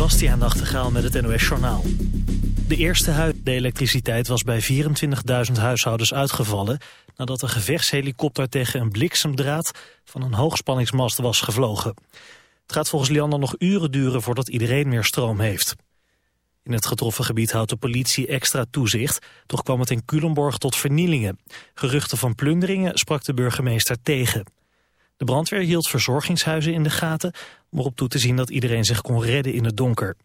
Bastiaan Nachtegaal met het NOS Journaal. De eerste huid de elektriciteit was bij 24.000 huishoudens uitgevallen... nadat een gevechtshelikopter tegen een bliksemdraad van een hoogspanningsmast was gevlogen. Het gaat volgens Liander nog uren duren voordat iedereen meer stroom heeft. In het getroffen gebied houdt de politie extra toezicht... toch kwam het in Culemborg tot vernielingen. Geruchten van plunderingen sprak de burgemeester tegen... De brandweer hield verzorgingshuizen in de gaten... om erop toe te zien dat iedereen zich kon redden in het donker.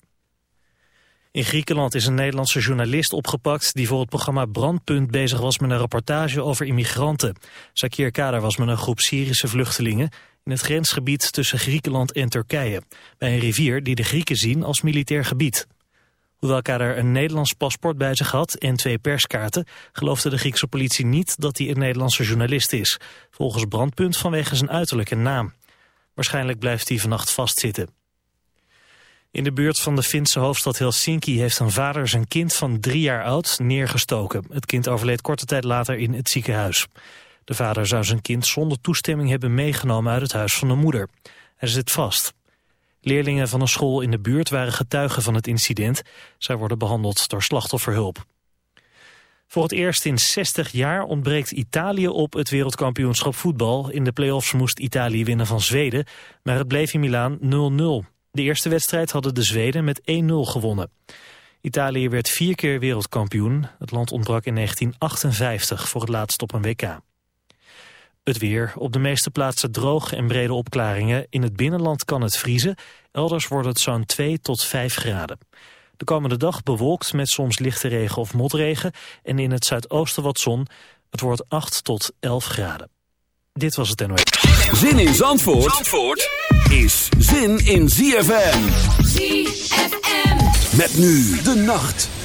In Griekenland is een Nederlandse journalist opgepakt... die voor het programma Brandpunt bezig was met een rapportage over immigranten. Zakir Kader was met een groep Syrische vluchtelingen... in het grensgebied tussen Griekenland en Turkije... bij een rivier die de Grieken zien als militair gebied. Hoewel Kader een Nederlands paspoort bij zich had en twee perskaarten... geloofde de Griekse politie niet dat hij een Nederlandse journalist is. Volgens Brandpunt vanwege zijn uiterlijk en naam. Waarschijnlijk blijft hij vannacht vastzitten. In de buurt van de Finse hoofdstad Helsinki heeft een vader zijn kind van drie jaar oud neergestoken. Het kind overleed korte tijd later in het ziekenhuis. De vader zou zijn kind zonder toestemming hebben meegenomen uit het huis van de moeder. Hij zit vast. Leerlingen van een school in de buurt waren getuigen van het incident. Zij worden behandeld door slachtofferhulp. Voor het eerst in 60 jaar ontbreekt Italië op het wereldkampioenschap voetbal. In de play-offs moest Italië winnen van Zweden, maar het bleef in Milaan 0-0. De eerste wedstrijd hadden de Zweden met 1-0 gewonnen. Italië werd vier keer wereldkampioen. Het land ontbrak in 1958 voor het laatst op een WK. Het weer. Op de meeste plaatsen droog en brede opklaringen. In het binnenland kan het vriezen. Elders wordt het zo'n 2 tot 5 graden. De komende dag bewolkt met soms lichte regen of motregen. En in het zuidoosten wat zon. Het wordt 8 tot 11 graden. Dit was het NOS. Zin in Zandvoort, Zandvoort is zin in ZFM. ZFM. Met nu de nacht.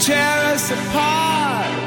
tear us apart.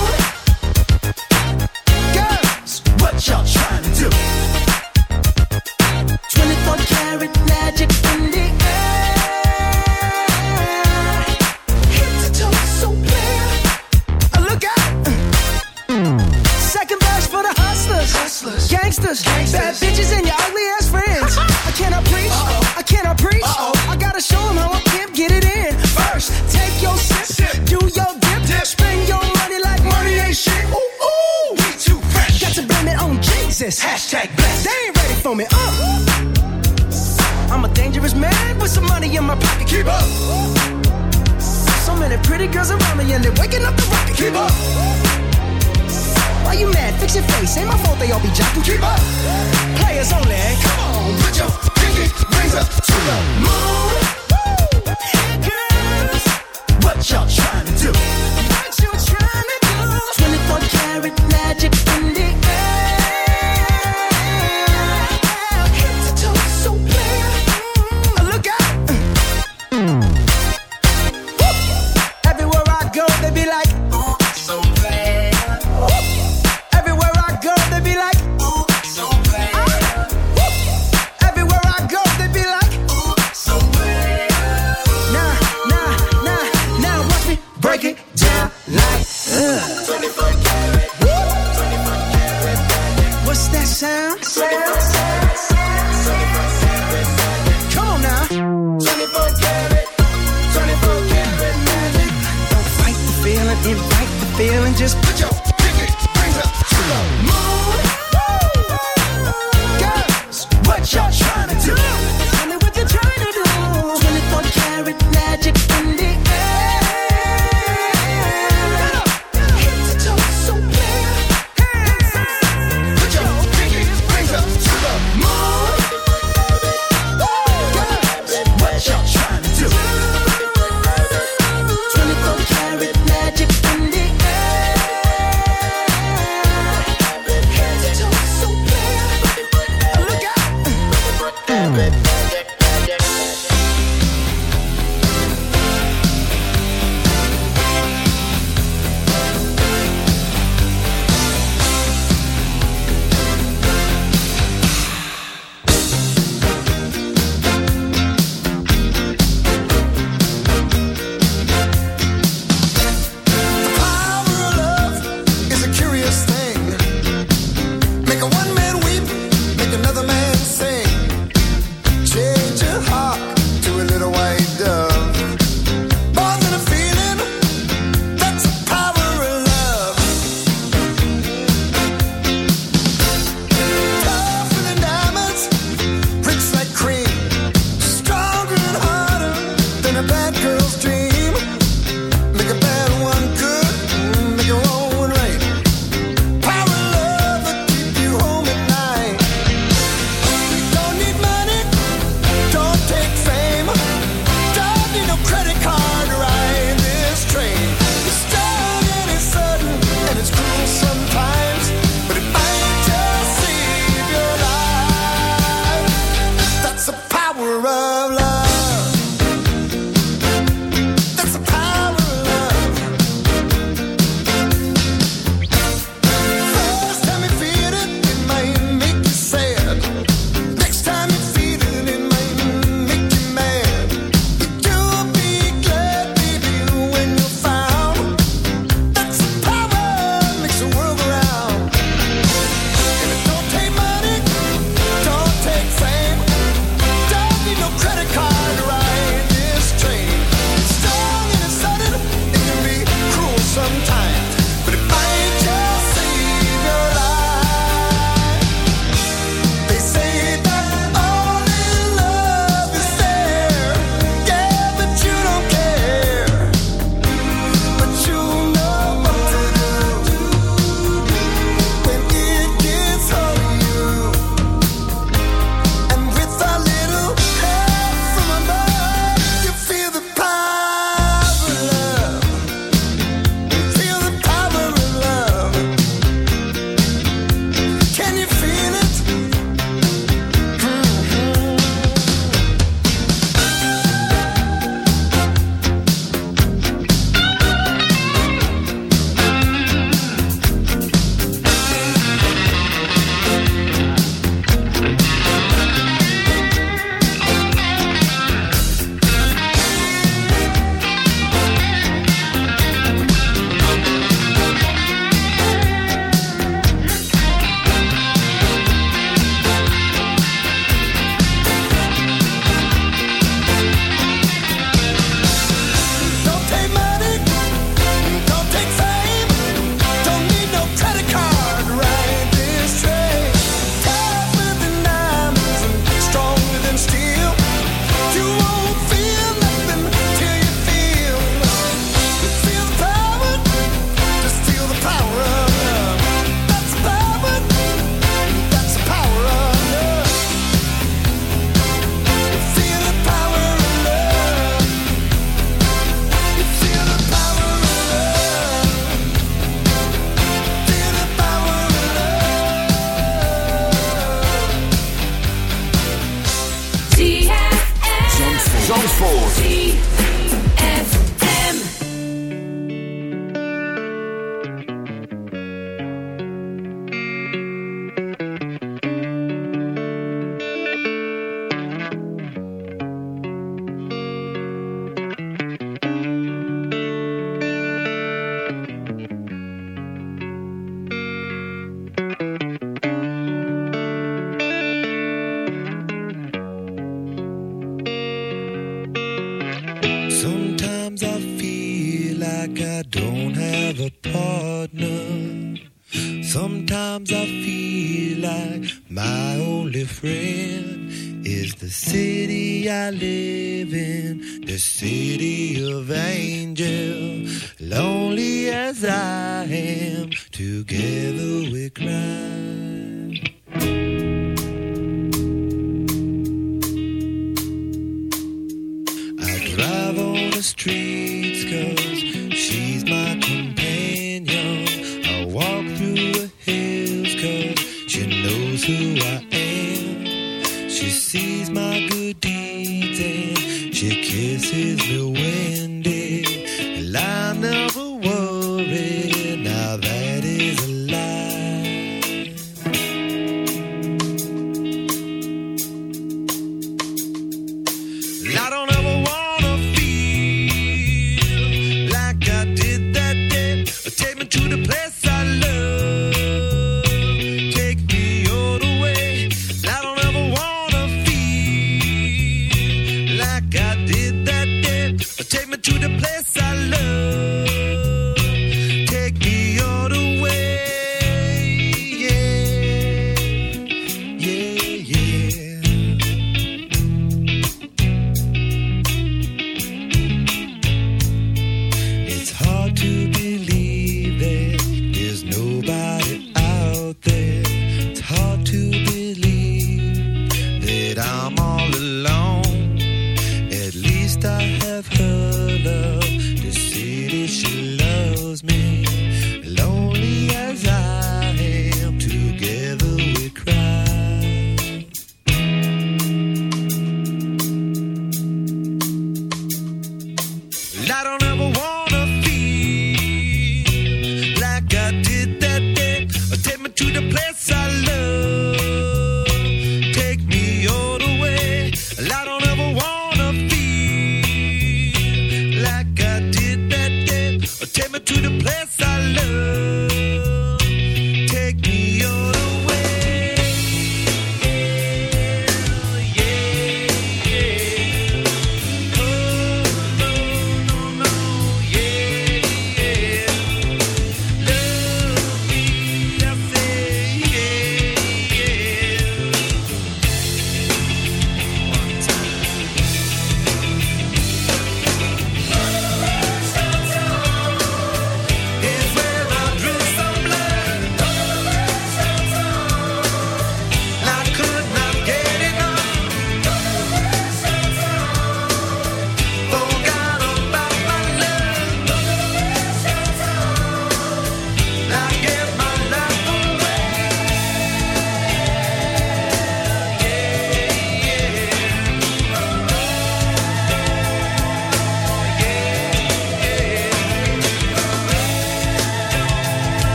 as I am. Together we cry.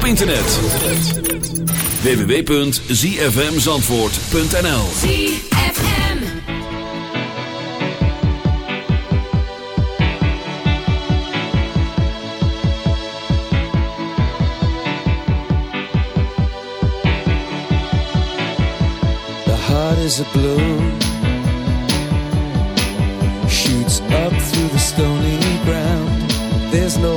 Op internet. www.zfmzandvoort.nl ZFM The heart is a balloon Shoots up through the stony ground. There's no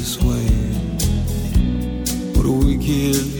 this way. What a wicked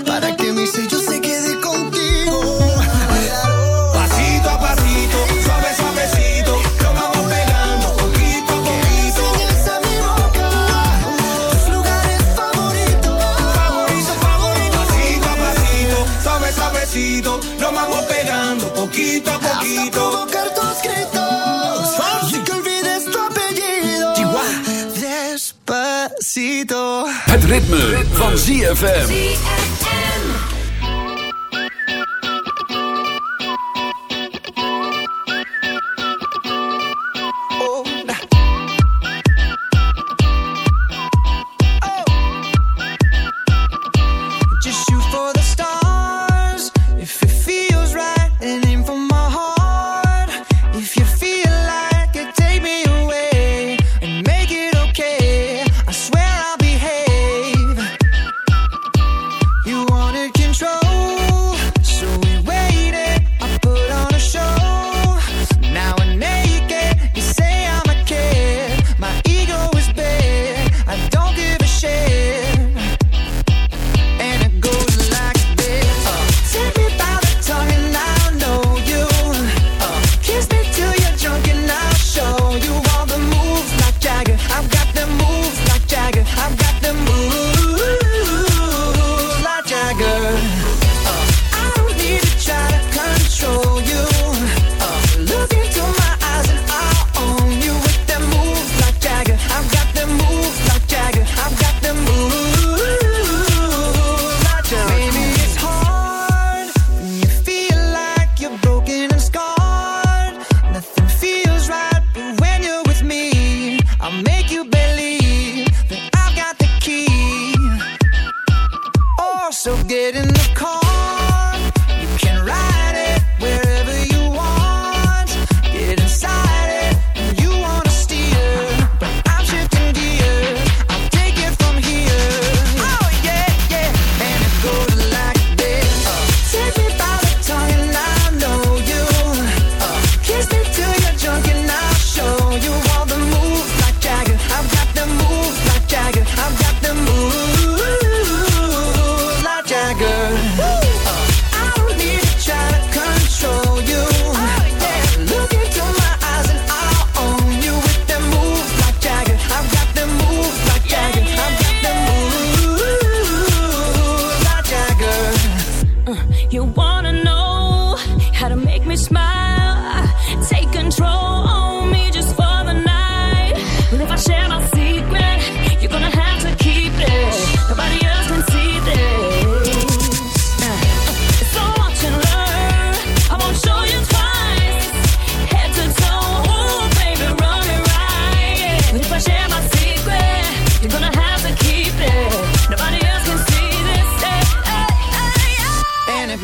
ritme, van ZFM.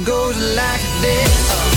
goes like this.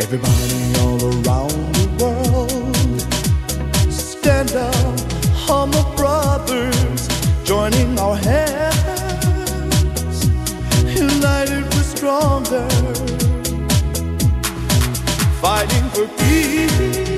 Everybody all around the world, stand up, Hummer brothers, joining our hands. United we're stronger, fighting for peace.